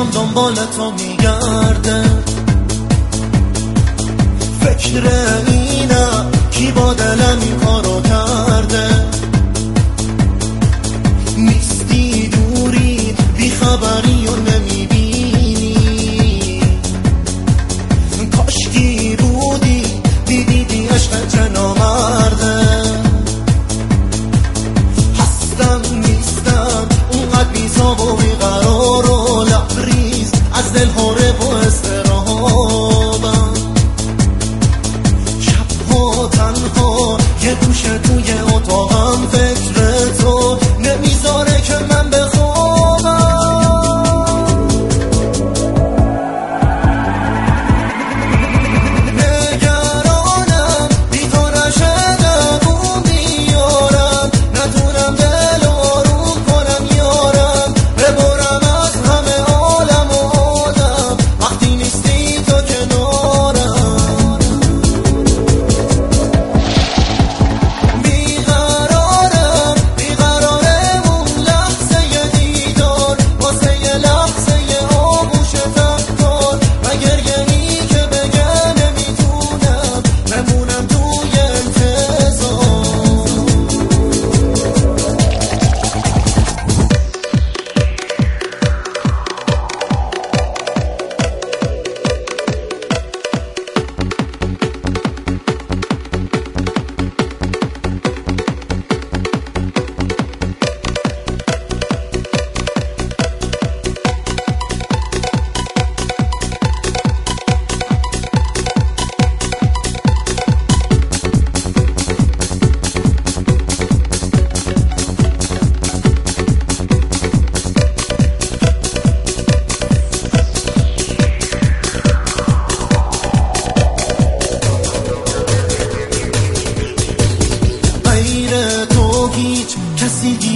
چشام دنبال تو میگرده فکر اینه کی با دلم این کارو کرده. نیستی دوری بیخبری pues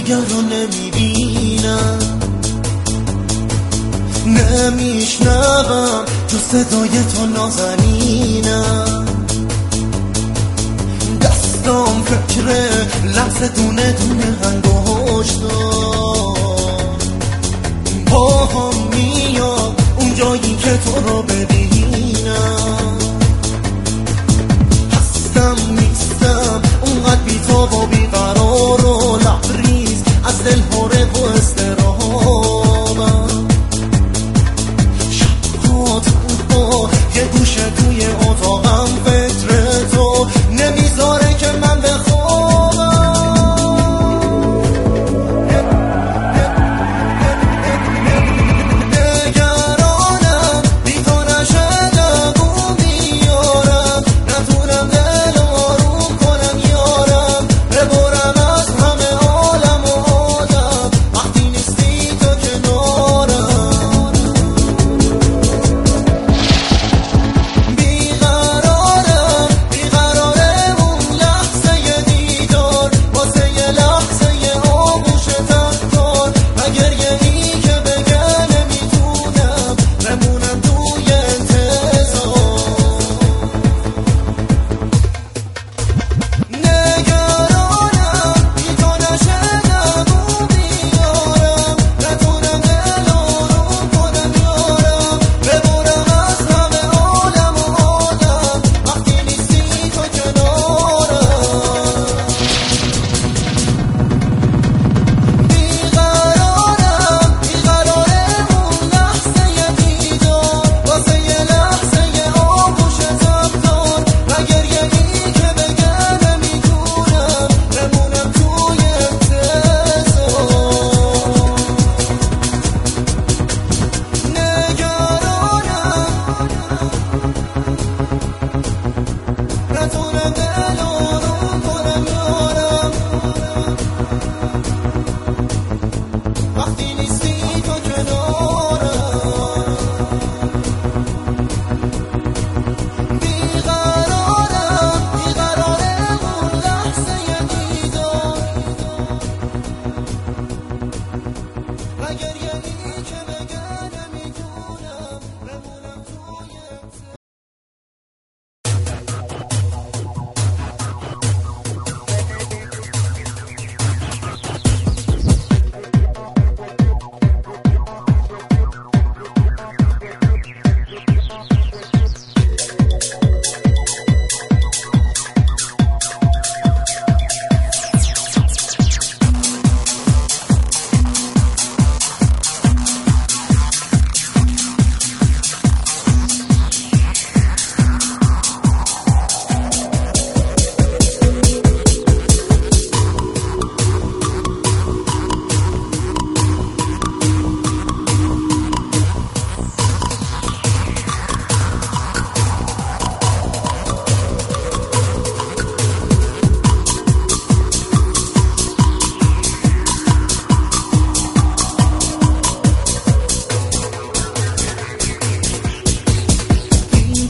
دیگر رو نمی‌بینم. نمیشنوم. تو صدای تو نازنینم. دستم فکر لحظه دونه دونه هنگوش با هم میام اون جایی که تو رو ببینم. هستم نیستم اونقدر بی تو و بیقرار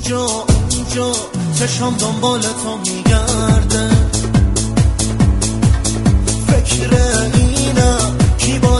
اینجا اینجا چشم دنبال تو میگرده فکر اینه کی با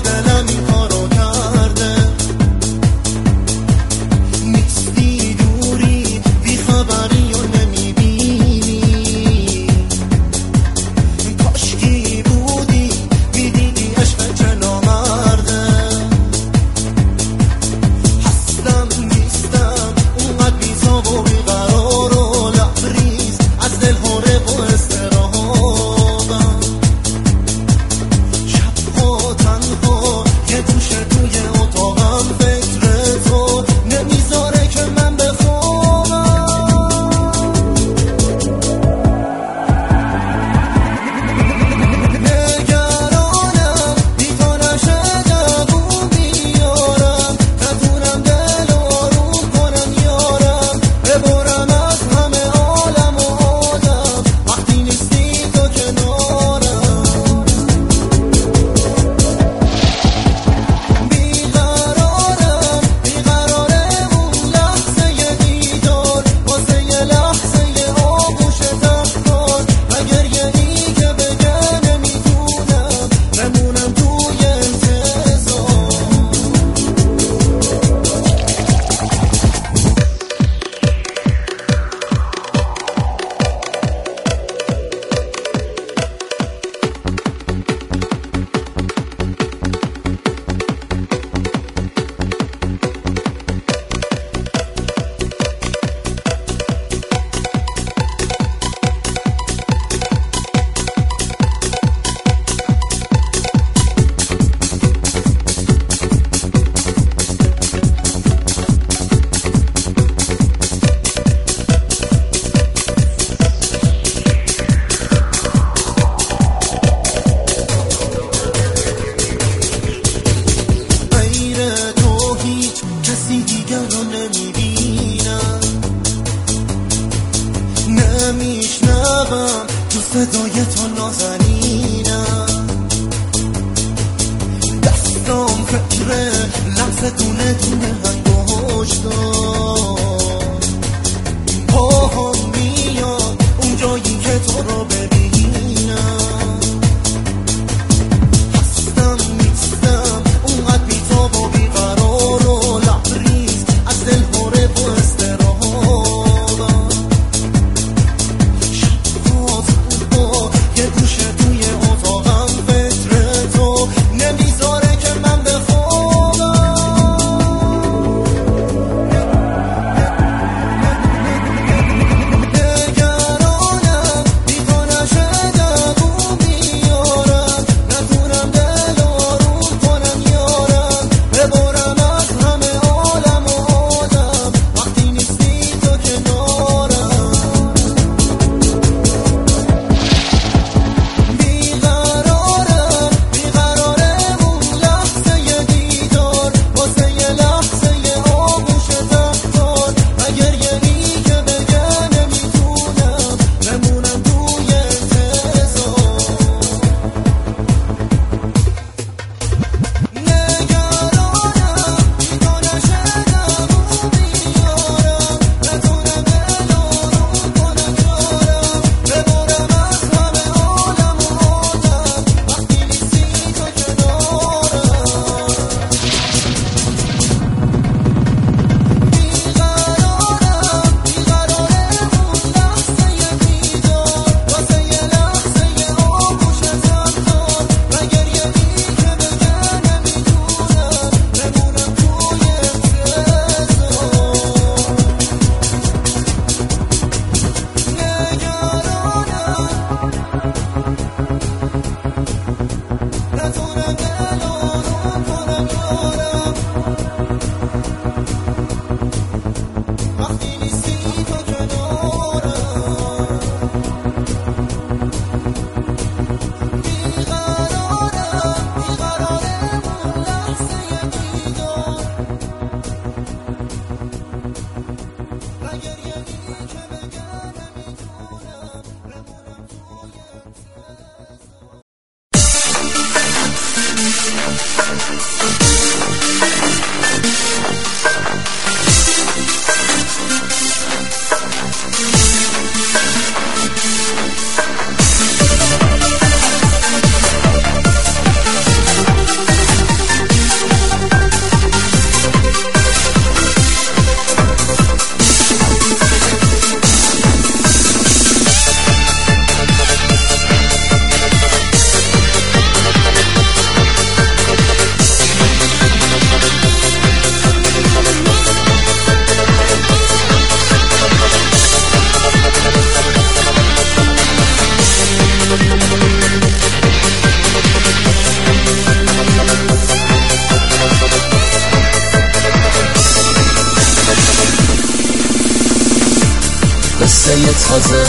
قصه تازه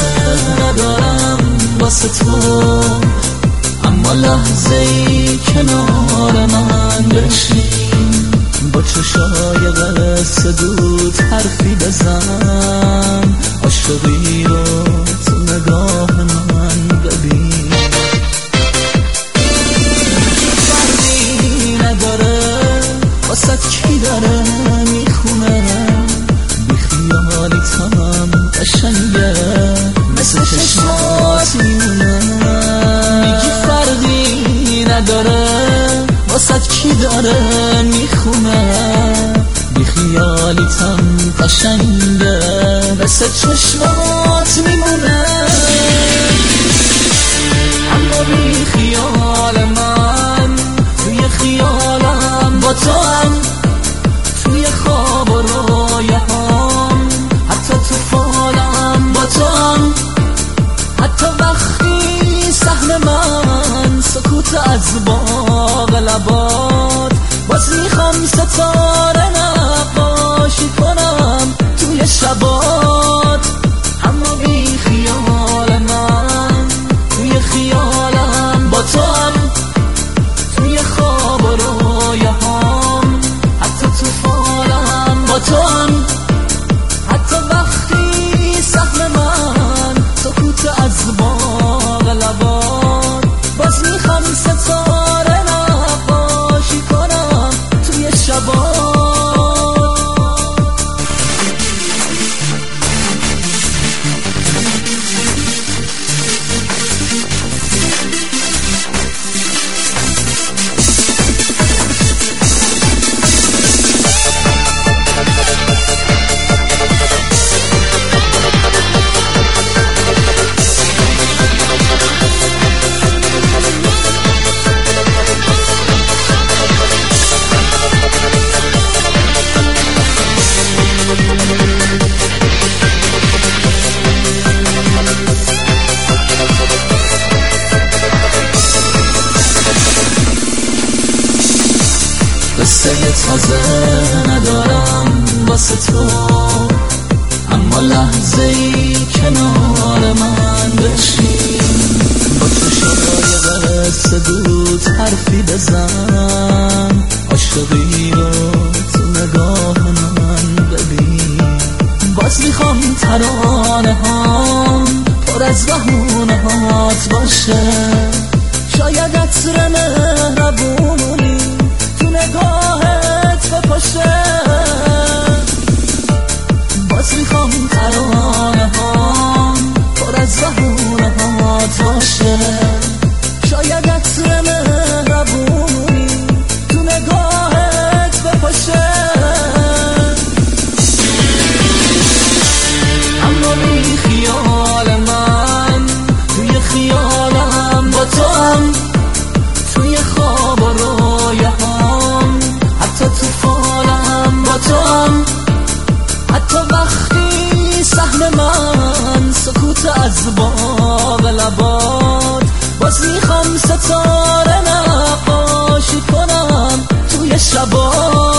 ندارم واسه تو. اما لحظه ای کنار من بشین با چشای قصه دود حرفی بزن. عاشقی رو تو نگاه من ببین. فرقی نداره واسه کی داره؟ چشمات میمونه میگی فرقی نداره واسه کی داره می‌خونه؟ بیخیالیتم قشنگه مثل چشمات میمونه. اما بی خیال من توی خیالم با تو هم حرفی بزن. عاشقی رو تو نگاه من ببین. باز می‌خوام ترانه ها پر از بهونه هات باشه. شاید عطر مهربونی تو نگاهت بپاشه. باز می‌خوام ترانه ها پر از بهونه هات باشه. شاید و.